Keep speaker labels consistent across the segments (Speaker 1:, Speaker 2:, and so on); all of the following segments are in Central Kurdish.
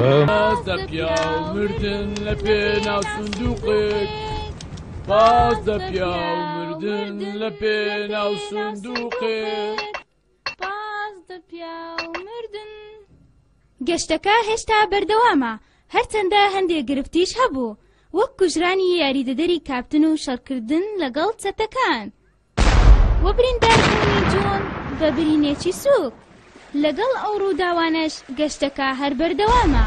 Speaker 1: بازدە پیاو مردن لە پێ ناو سندوقێک بازدە پیاو مردن لە پێ ناو سندوقێک
Speaker 2: بازدە پیاو مردن گەشتەکە هێشتا بەردەوامە هەرچەندە هەندێک گرفتیش هەبوو وەک کوژرانی یاریدەدەری کاپتن و شەڕکردن لەگەڵ چەتەکان و بریندار بوونی جۆن بە برینێکی سووک. لەگەڵ ئەو ڕووداوانەش گەشتەکە هەر بەردەوامە.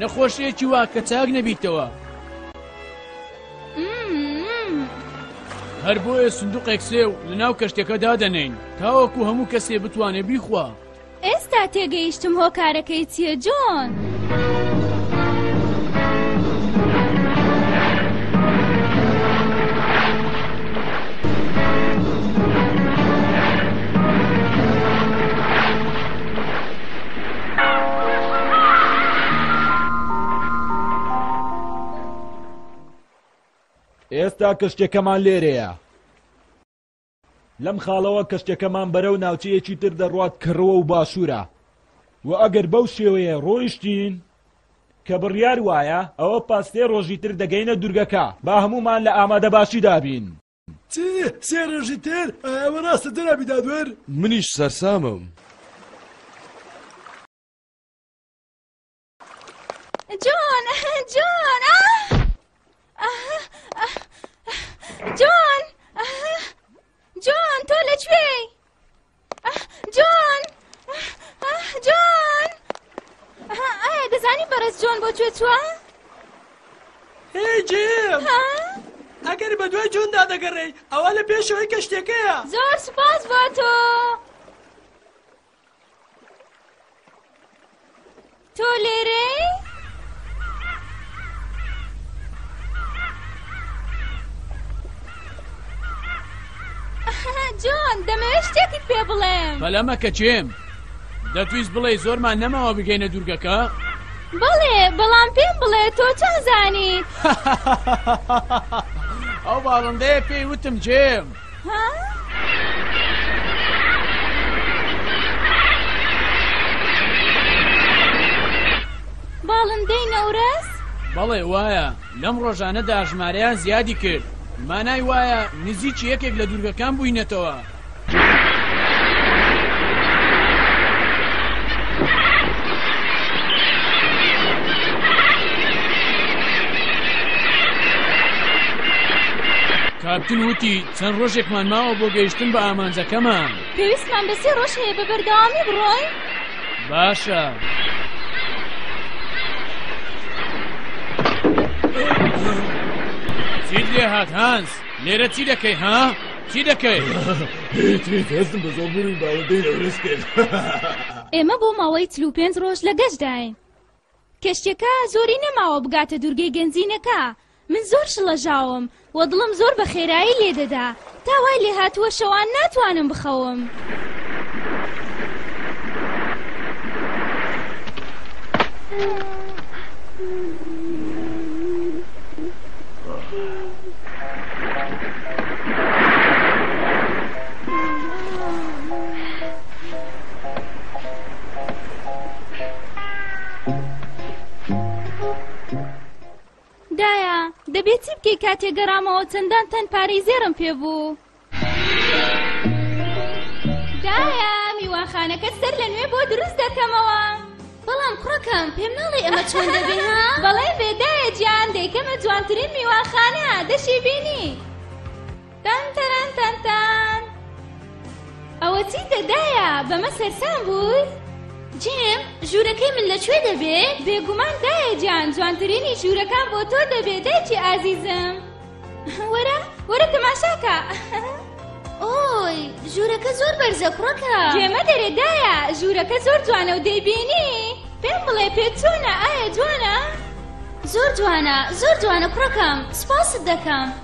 Speaker 1: نەخۆشیەکی وا کە چاک نەبیتەوە. هەر بۆیە سندوقێک سێو لە ناو کەشتەکە دادەنین تاوەکو هەموو کەسێ بتوانێ بیخوا
Speaker 2: ئێستا تێگەیشتم هۆکارەکەی چیە جۆن.
Speaker 3: ئێستا کەشتەکەمان لێرەیە لەم خاڵەوە کەشتەکەمان بەرەو ناوچەیەکی تر دەڕوات کڕەوە و باشوورە و ئەگەر بەو شێوەیە ڕۆیشتین کە بڕیار وایە ئەوە پاستێ ڕۆژی تر دەگەینە دوورگەکە با هەمومان لە ئامادە باشی دابین
Speaker 4: چی؟ سێ ڕۆژی تر؟ ئایا ئەوە ڕاستە جەنابی دادوەر؟
Speaker 5: منیش سەرسامم.
Speaker 2: جۆن جۆن جۆن جۆن تۆ لەکوێی؟ جۆن جۆن ئایا دەزانی بەڕێز جۆن بۆ کوێ چووە؟
Speaker 4: هێجێم ئەگەر بە دوای جۆندا دەگەڕێی ئەوە لە پێشەوەی کەشتێکەیە
Speaker 2: زۆر سپاس بۆ تۆ. تۆ لێرەی؟ جۆن دەمەوێت شتێکت پێ بڵێم
Speaker 1: بەلەمە کە چێم دەتویست بڵێ زۆرمان نەماوە بگەینە دوورگەکە؟
Speaker 2: بەڵێ بەڵام پێم بڵێ تۆ چازانیت
Speaker 1: ئەو باڵندەیە پێی وتم جێم.
Speaker 2: باڵندەی نەورەس؟
Speaker 1: بەڵێ وایە لەم ڕۆژانەدا ژمارەیان زیادی کرد مانای وایە نزیکی یەکێک لە دوورگەکان بووینەتەوە. کاپتن وتی چەند ڕۆژێکمان ماوە بۆ گەیشتن بە ئامانجەکەمان
Speaker 2: پێویستمان بە سێ ڕۆژ هەیە بە بەردەوامی بڕۆین
Speaker 1: باشە چیت لێ هات هانس لێرە چی دەکەی ها؟ چی دەکەی؟
Speaker 3: هێستم بە زۆبووری باوەدەی ئەورستێت
Speaker 2: ئێمە بۆ ماوەی تلو پێنج ڕۆژ لە گەشتداین کەشتیەکە زۆری نەماوە بگاتە دوورگەی گەنجینەکە من زۆر شڵەژاوم وە دڵم زۆر بە خێرایی لێ دەدا تا وای لێ هاتووە شەوان ناتوانم بخەوم. دایە دەبێت چی بکەی کاتێک گەڕامەوە چەندان تەن پارەی زێڕم پێ بوو دایە میوانخانەکە سەر لە نوێ بۆ دروست دەکەمەوە بەڵام کوڕەکەم پێم ناڵێ ئەمە چۆن دەبێ ها بەڵێ بێدایە جیان دەیکەمە جوانترین میوانخانە دەشی بینی تان تەران تان تان ئەوە چی دەدایە بەمە سەرسام بووی؟ جێم ژوورەکەی من لە کوێ دەبێ بێگومان دایە جان جوانترینی ژوورەکان بۆ تۆ دەبێ دایکی ئازیزم وەرە وەرە تەماشاکە
Speaker 5: ئۆی ژوورەکە زۆر بەرزە کوڕەکە
Speaker 2: جێمە دەرێ دایە ژوورەکە زۆر جوانە و دەیبینی پێم بڵێ پێ چۆنە ئایا جوانە؟
Speaker 5: زۆر جوانە زۆر جوانە کوڕەکەم سپاست دەکەم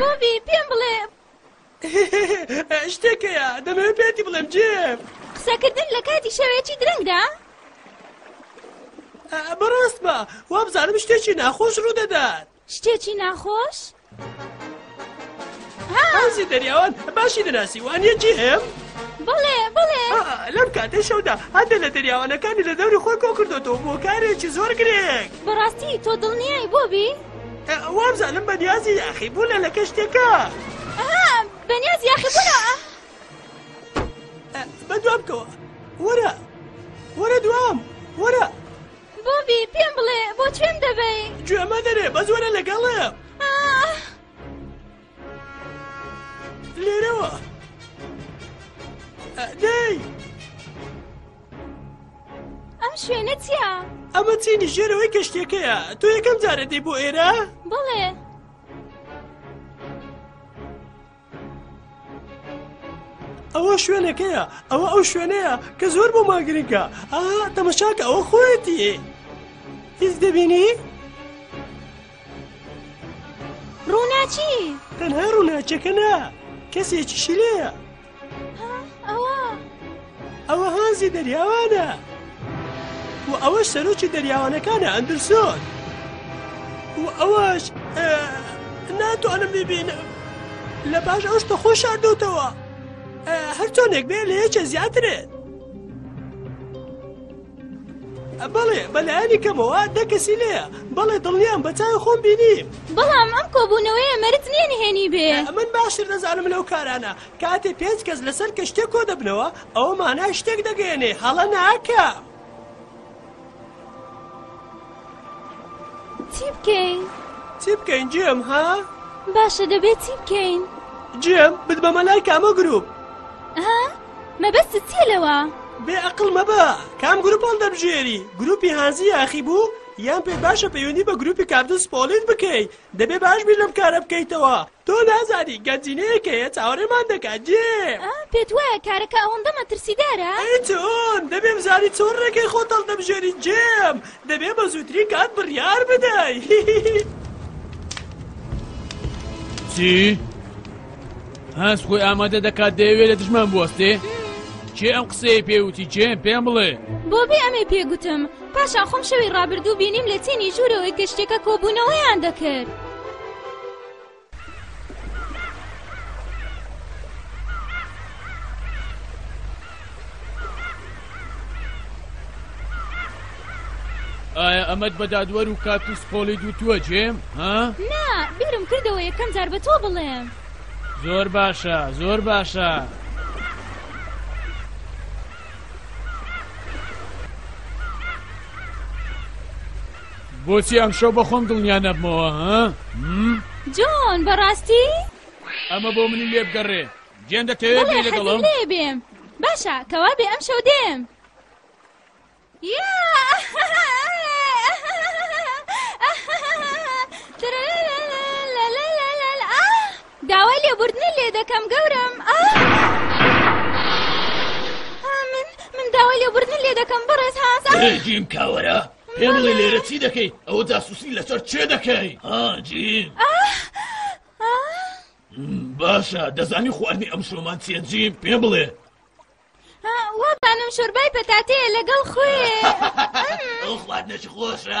Speaker 2: بۆبی، پێم بڵێ.
Speaker 4: شتێک هەیە دەمەوێت پێتی بڵێم جێف.
Speaker 2: قسەکردن لە کاتی شەوێکی درەنگدا؟
Speaker 4: بەڕاست بە وابزانم شتێکی ناخۆش ڕوودەدات
Speaker 2: شتێکی ناخۆش؟
Speaker 4: هازی دەریاوان باشی دەناسی وانە جێم؟
Speaker 2: بڵێ بڵێ
Speaker 4: لەم کاتێ شەودا هەندێک لە دەریاوانەکانی لە دەوری خۆی کۆ کردوەوە بۆ کارێکی زۆر گرێک
Speaker 2: بەڕاستی تۆ دڵنیای بۆبی؟
Speaker 4: وابزانم بەنیازی یاخی بوونە لە
Speaker 2: کەشتێکە بەنیاز یاخی
Speaker 4: بوونە بەدوام بکەوە وەرە وەرە دوام وەرە
Speaker 2: بۆبی پێم بڵێ بۆ چێم دەبەی
Speaker 4: گوێمە دەرێ بە زۆرە لەگەڵێ لێرەوە دەی
Speaker 2: ئەم شوێنە چییە؟
Speaker 4: ئەمە چینی ژێرەوەی کەشتەکەیە تۆ یەکەم جارە دەی بۆ ئێرە؟
Speaker 2: بڵێ
Speaker 4: ئەوە شوێنەکەیە ئەوە ئەو شوێنەیە کە زۆر بۆ ماگرنگە ئا تەمەشاکە ئەوە خۆەتی هیچ دەبینی؟
Speaker 2: ڕووناچی
Speaker 4: تەنها ڕووناچەکە نا کەسێکیشی لێە
Speaker 2: ئەوە
Speaker 4: ئەوە هانزی دەریاوانە و ئەوەش سەرۆکی دەریاوانەکانە ئەندرسۆن و ئەوەش ناتوانم ببینم لە باش ئەو شتە خۆ شاردۆتەوە هەرچۆنێک بێ لە یەکە زیاترێت بەڵێ بە لایەنی کەمەوە دە کەسی لێە بەڵێ دڵنیام بە چاوی خۆم بینی
Speaker 2: بەڵام ئەم کۆبوونەوەیە مەرت نییە نهێنی بێ
Speaker 4: من باشتر دەزانم لەو کارانە کاتێ پێنج کەس لەسەر کە شتێک کۆ دەبنەوە ئەوە مانای شتێک دەگەێنێ هەڵە ناکە.
Speaker 2: چی بکەین؟
Speaker 4: چی بکەین جێم ها؟
Speaker 2: باشە دەبێ چی بکەین؟
Speaker 4: جێم بدبەمە لای کامە گروپ
Speaker 2: ها؟ مەبەست چیە لەوە؟
Speaker 4: بێ ئەقل مەبە کام گروپ هەڵدەبژێری گروپی هانزی یاخی بوو یان پێت باشە پەیوەندی بە گروپی کابدن سپۆلیت بکەیت دەبێ باش بیر لەم کارە بکەیتەوە تۆ نازانی گەنجینەیەک هەیە چاوەرێمان دەکات جێ.
Speaker 2: ئا پێت وایە کارەکە ئەوەندە مەترسیدارە؟
Speaker 4: ئەی چۆن؟ دەبێ بزانی چۆن ڕێگەی خۆت هەڵدەبژێری جێم. دەبێ بە زووترین کات بڕیار بدەی هیهیهی.
Speaker 1: چی؟ هانس خۆی ئامادە دەکات دەیەوێ لە دژمان بوەستێ؟ کێ ئەم قسەیە پێ وتی جێم پێم بڵێ.
Speaker 2: بۆبێ ئەمەی پێگوتم پاشان خۆم شەوی ڕابردوو بینیم لە چینی ژوورەوەی کە شتێکە کۆبوونەوەیان دەکرد.
Speaker 1: ئایا ئەمەد بە دادوەر و کاتوس پۆلی دوتووە جێم ها؟
Speaker 2: نا بیرم کردەوە یەکەم جار بە تۆ بڵێم
Speaker 1: زۆر باشە زۆر باشە بۆچی ئەمشەو بەخۆم دڵنیا نەبمەوە ها؟
Speaker 2: جۆن بەڕاستی؟
Speaker 1: ئەمە بۆ منی لێبگەڕێ گیان دەتەوێت بێ لەگەڵم
Speaker 2: لێ بێم باشە کەوا بێ ئەمشەو دێم داوای لێبوردنە لێ دەکەم گەورم من من داوای لێبوردن لێ دەکەم بەڕێز هاز
Speaker 6: جیم کاوەرە پێم بڵێ لێرە چی دەکەی ئەوە جاسوسی لەسەر چێ دەکەی هاجیم باشە دەزانی خواردنی ئەم شۆمان چیە جیم پێ بڵێ
Speaker 2: وابانم شۆربای پەتاتەیە لەگەڵ خوێ
Speaker 6: ئەو خواردنەش خۆشە.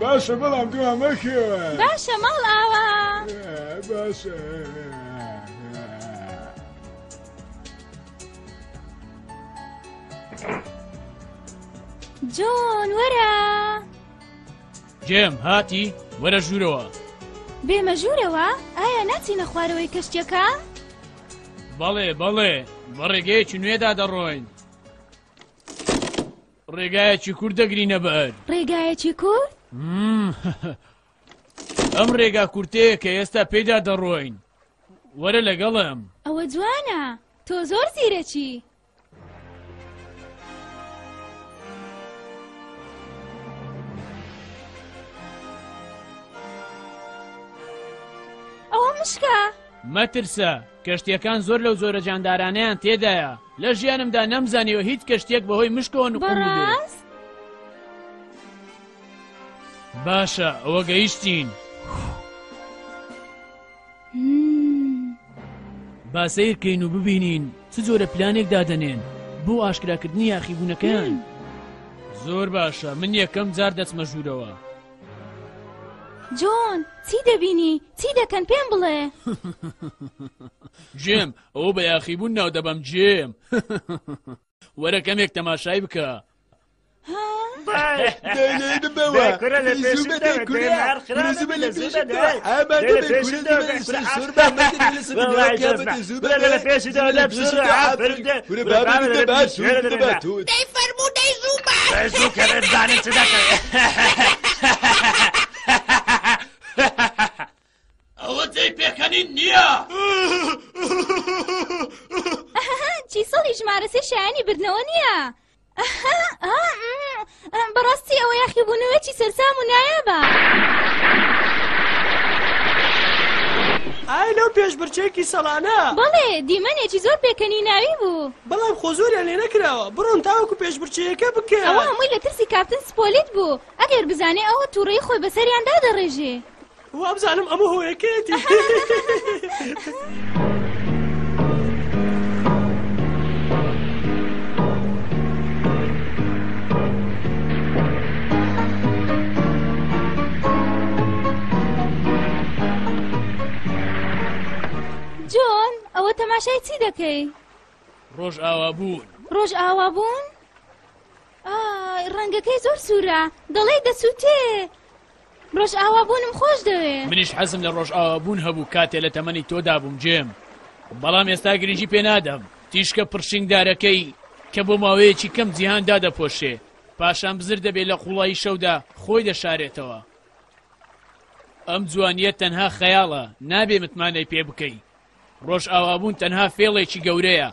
Speaker 3: باشە بەڵام دوا مەکەوە
Speaker 2: باشە ماڵ ئاوا
Speaker 3: باشە.
Speaker 2: جۆن وەرە
Speaker 1: جێم هاتی وەرە ژوورەوە
Speaker 2: بێمە ژوورەوە ئایا ناچینە خوارەوەی کەشتەکە؟
Speaker 1: بەڵێ بەڵێ بە ڕێگەیەکی نوێدا دەڕۆین ڕێگایەکی کورت دەگرینە بەر.
Speaker 2: ڕێگایەکی کورت؟
Speaker 1: ئەم ڕێگا کورتەیە کە ئێستا پێدا دەڕۆین. وەرە لەگەڵم.
Speaker 2: ئەوە جوانە، تۆ زۆر زیرەکی. ئەوە مشکە؟
Speaker 1: مەترسە، کەشتیەکان زۆر لەو جۆرە جاندارانەیان تێدایە لە ژیانمدا نەمزانیوە هیچ کەشتێک بەهۆی مشکەوە نکوم بێت باشە ئەوە گەیشتین با سیرکەین و ببینین چ جۆرە پلانێک دادەنێن بۆ ئاشکراکردنی یاخیبوونەکەیان زۆر باشە من یەکەم جار دەچمە ژوورەوە
Speaker 2: جۆن چی دەبینی چی دەکەن پێم بڵێ
Speaker 1: جێم ئەو بە یاخیبوون ناو دەبەم جێم وەرە کەمێک تەماشای بکە
Speaker 7: فەرموو دەیزوو بە
Speaker 6: ئەوە جێی پێکەنین نییە
Speaker 2: چی سەڵی ژمارەسێ شایانی بردنەوە نییە بەڕاستی ئەوە یاخی بوونەوەی سەرسام و نایابە.
Speaker 4: ئای لەو پێشبرچێکی سەڵانە
Speaker 2: بەڵێ دیمەنێکی زۆر پێکەنی ناوی بوو
Speaker 4: بەڵام خۆزۆریان لێ نەکراوە بڕۆن تاوەکو پێشبرچەیەەکە بکە
Speaker 2: ئەوە هەمووی لە ترسی کاپتن سپۆلیت بوو ئەگەر بزانێ ئەوە توڕەی خۆی بەسەریان دادەڕێژێ
Speaker 4: وابزانم ئەمە هۆیەکەیەتی
Speaker 2: جۆن ئەوە تەماشای چی دەکەی
Speaker 1: ڕۆژ ئاوا بوون
Speaker 2: ڕۆژ ئاوا بوون ئای ڕەنگەکەی زۆر سوورە دەڵێی دەسووتێ ڕۆژئاوابوونم خۆش دەوێ
Speaker 1: منیش حەزم لە ڕۆژئاوابوون هەبوو کاتێ لە تەمەنی تۆدا بووم جێم بەڵام ئێستا گرنگی پێ نادەم تیشکە پڕشنگدارەکەی کە بۆ ماوەیەکی کەم جیهان دادەپۆشێ پاشان بزر دەبێ لە قوڵایی شەودا خۆی دەشارێتەوە ئەم جوانیە تەنها خەیاڵە نابێ متمانەی پێ بکەی ڕۆژئاوابوون تەنها فێڵێکی گەورەیە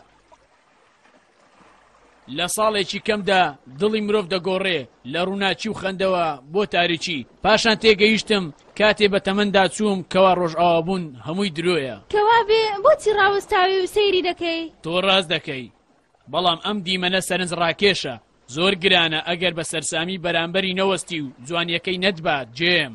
Speaker 1: لە ساڵێکی کەمدا دڵی مرۆڤ دەگۆڕێ لە ڕووناکی و خەندەوە بۆ تاریکی، پاشان تێگەیشتم کاتێ بە تەمەندا چووم کەوا ڕۆژئاوابوون هەمووی درۆیە.
Speaker 2: کەوابێ بۆچی ڕاوەستاوی و سەیری دەکەی؟
Speaker 1: تۆ ڕاست دەکەی، بەڵام ئەم دیمەنە سەرنجڕاکێشە، زۆر گرانە ئەگەر بە سەرسامی بەرامبەری نەوەستی و جوانییەکەی نەتبات، جێم.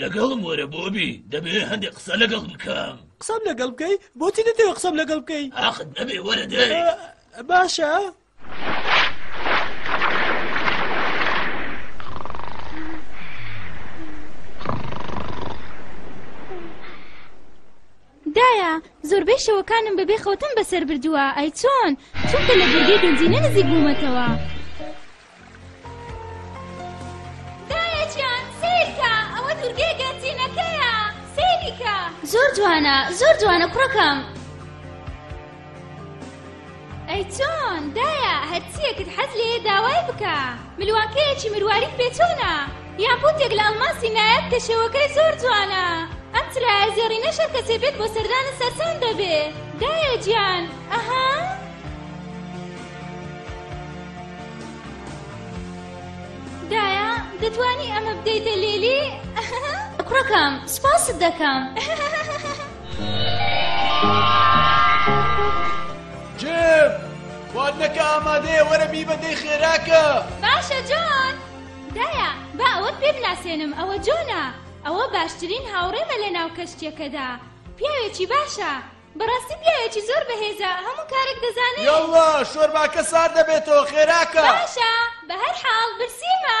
Speaker 6: لەگەڵم وەرە بۆبی دەبێ هەندێک قسە لەگەڵ بکەم
Speaker 4: قسەم لەگەڵ بکەی بۆچی دەتەوێ قسەم لەگەڵ بکەی
Speaker 6: ئاخت نەبێ وەرە دێ
Speaker 4: باشە
Speaker 2: دایە زۆربەی شەوەکانم بەبێ خەوتم بەسەر بردووە ئەی چۆن چونکە لە بورگەی گەنجینە نزیک بوومەتەوە دایە گیان سەیرکە ئەوە دورگەیە گەنجینەکەیە سەیریکە.
Speaker 5: زۆر جوانە زۆر جوانە کوڕەکەم.
Speaker 2: ئەی چۆن دایە هەرچیەکت حەز لێ داوای بکە ملوانکەیەکی مرواریت پێ چۆنە یان پوتێک لە ئەڵماسی نایەت کە شێوەکەی زۆر جوانە ئەم ترایە زێڕینە شەر کە سێبێت بۆ سەردانە سەرسان دەبێ دایە گیان ئەها دایە دەتوانی ئەمە بدەیتە لێلی
Speaker 5: کوڕەکەم سپاست دەکەم
Speaker 8: جێم خواردنەکە ئامادەیە وەرە بیبە دەی خێراکە
Speaker 2: باشە جۆن دایە با ئەوەت پێ بناسێنم ئەوە جۆنە ئەوە باشترین هاوڕێمە لە ناو کەشتێکەدا پیاوێکی باشە بەڕاستی پیاوێکی زۆر بەهێزە هەموو کارێک دەزانێ.
Speaker 8: یەڵڵا شۆرباکە سارد دەبێتەوە خێراکە.
Speaker 2: باشە بەهەر حاڵ برسیمە.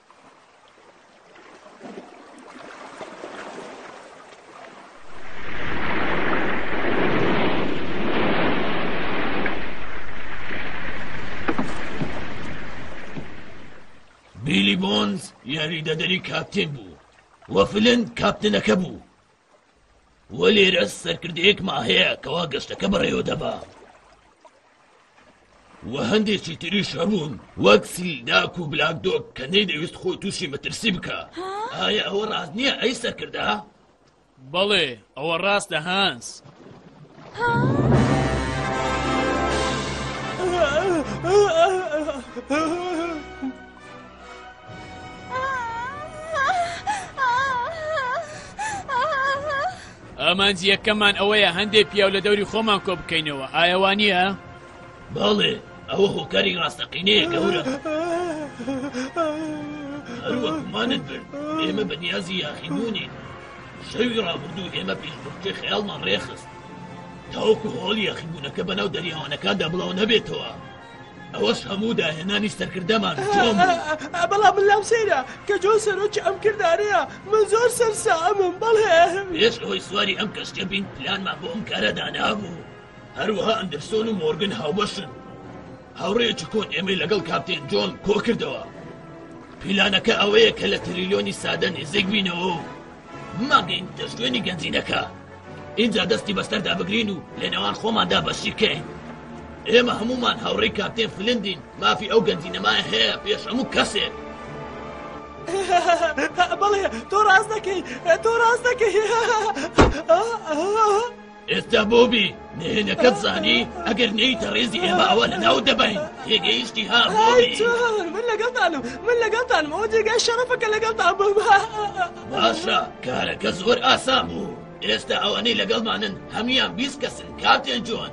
Speaker 6: بیلی بۆنز یاریدەدەری کاپتن بوو وە فلنت کاپتنەکە بوو وە لێرە سەرکردەیەکمان هەیە کەوا گەشتەکە بەڕێوە دەبا و هەندێکی تریش هەبوون وەک سیلداک و بلاکدۆک کە نەیدەویست خۆی تووشی مەترسی بکە ئایا ئەوە ڕاست نییە ئەی سەرکردە؟
Speaker 1: بەڵێ ئەوە ڕاستە هانس ئامانج یەکەمان ئەوەیە هەندێک پیاو لە دەوری خۆمان کۆ بکەینەوە ئایەوانە؟
Speaker 6: بەڵێ ئەوە هۆکاری ڕاستەقینەیە گەورە هەروەکمانت برد ئێمە بەنیازی یاخیبوونی شەوی ڕابردوو ئێمە پێشبڕکێ خەیاڵمان ڕێخست تاوەکو هۆڵ یاخیبوونەکە بەناو دەریاوانەکاندا بڵاو نەبێتەوە ئەوەش هەموو داهێنانی سەرکردەمان جۆن بوو.
Speaker 4: بەڵام من لام سەیرە کە جۆن سەرۆکی ئەم کردارەیە، من زۆر سەرسامم، بەڵێ.
Speaker 6: پێش ئەوەی سواری ئەم کەشتیە بین پلانمان بۆ ئەم کارە دانابوو، هەروەها ئەندرسۆن و مۆرگن هاوبەشن و هاوڕێیەکی کۆن ئێمەی لەگەڵ کاپتێن جۆن کۆکردەوە. پیلانەکە ئەوەیە کە لە تریلیۆنی سادە نێزیک بینەوە و. ماگەینتە شوێنی گەنجینەکە، ئینجا دەستی بەسەردا بگرین و لەنێوان خۆماندا بەشیکەین. ئێمە هەموومان هاوڕێی کاپتێن فلندین، مافی ئەو گەنجینەمان هەیە پێش هەموو کەسێک.
Speaker 4: بەڵێ، تۆ ڕاست دەکەیت، تۆ ڕاست دەکەیت.
Speaker 6: ئێستا بۆبی نهێنەکەت زانی ئەگەر نەیتە ڕێزی ئێمە ئەوە لە ناو دەبین تێگەیشتی ها
Speaker 4: من لەگەڵتانم من لەگەڵتانم ئەو جێگای شەڕەفەکە لەگەڵتان بم
Speaker 6: باشە کارەکە زۆر ئاسان بوو ئێستا ئەوانەی لەگەڵمانن هەموان بیست کەسن کاپتێن جۆن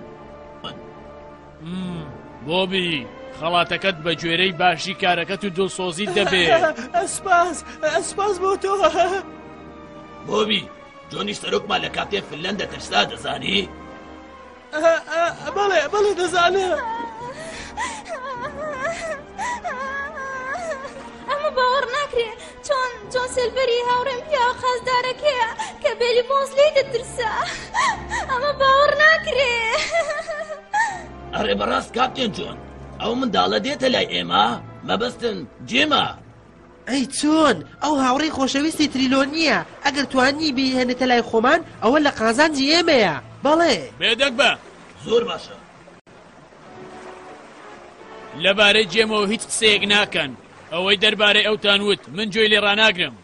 Speaker 1: بۆبی خەڵاتەکەت بە گوێرەی باشی کارەکەت و دڵسۆزی دەبێت
Speaker 4: ئەسپاس ئەسپاس بۆ تۆ
Speaker 6: بۆبی جۆنی سەرۆکمان لە کاپتێن فلەن دەترسا دەزانی؟
Speaker 4: بەڵێ بەڵێ دەزانێ
Speaker 2: ئەمە باوەڕ ناکرێ چۆن جۆن سلڤەری هاوڕێن پیا خەزدارەکەیە کە بێلی مۆز لی دەترسا ئەمە باوەڕ ناکرێ
Speaker 6: ئەڕێ بەڕاست کاپتێن جۆن ئەو منداڵە دێتە لای ئێمە مەبەستن جێمە
Speaker 9: ئەی چۆن؟ ئەو هاوڕێی خۆشەویستی تریلۆنییە، ئەگەر توانیی بیهێنێتە لای خۆمان، ئەوە لە قازانجی ئێمەیە. بەڵێ.
Speaker 1: بێدەنگ بە.
Speaker 6: زۆر باشە.
Speaker 1: لەبارەی جێمەوە هیچ قسەیەک ناکەن. ئەوەی دەربارەی ئەوتان وت، من گوێی لێ ڕاناگرم.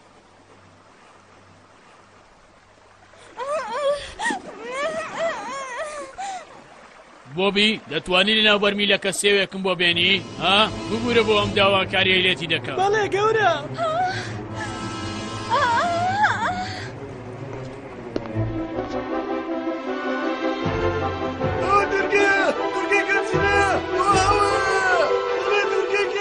Speaker 1: بۆبی دەتوانی لە ناو بەرمیلەکە سێوێکم بۆ بێنی ها ببوورە بۆ ئەم داواکاریە لێتی دەکەم
Speaker 4: بەڵێ گەورە.